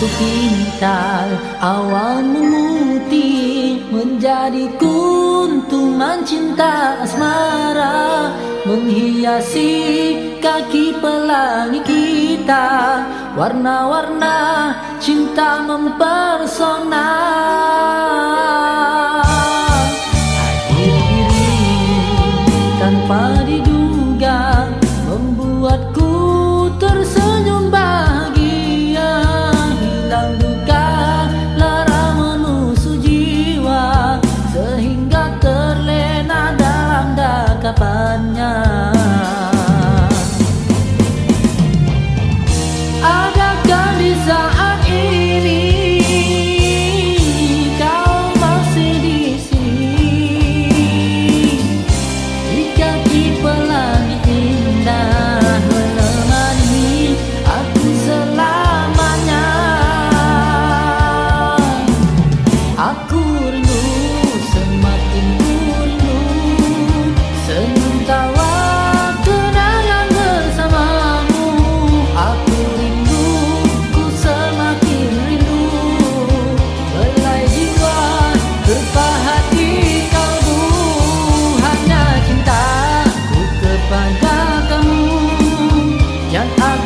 satu awal memutih Menjadi kuntuman cinta asmara Menghiasi kaki pelangi kita. Warna-warna cinta mempersona harapannya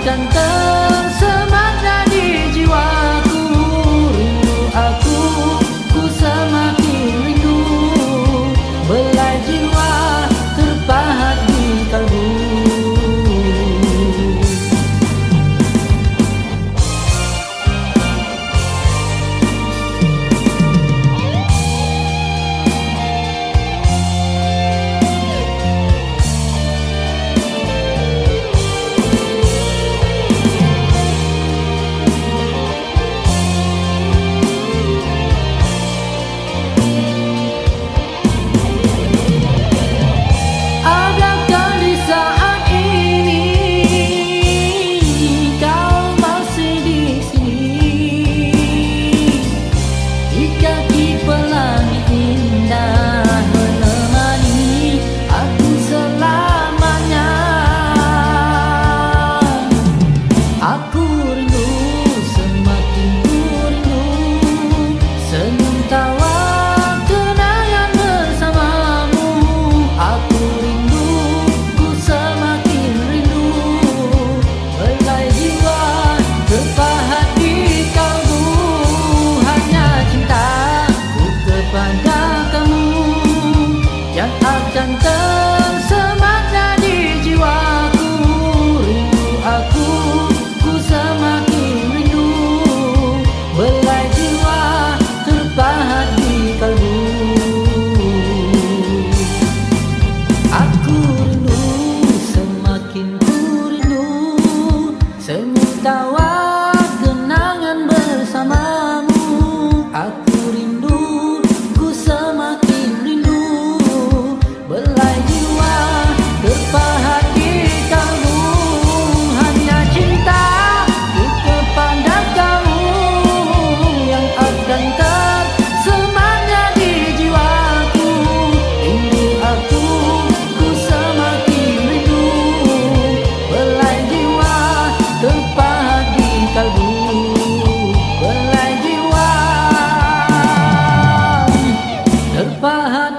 感到 yeah. và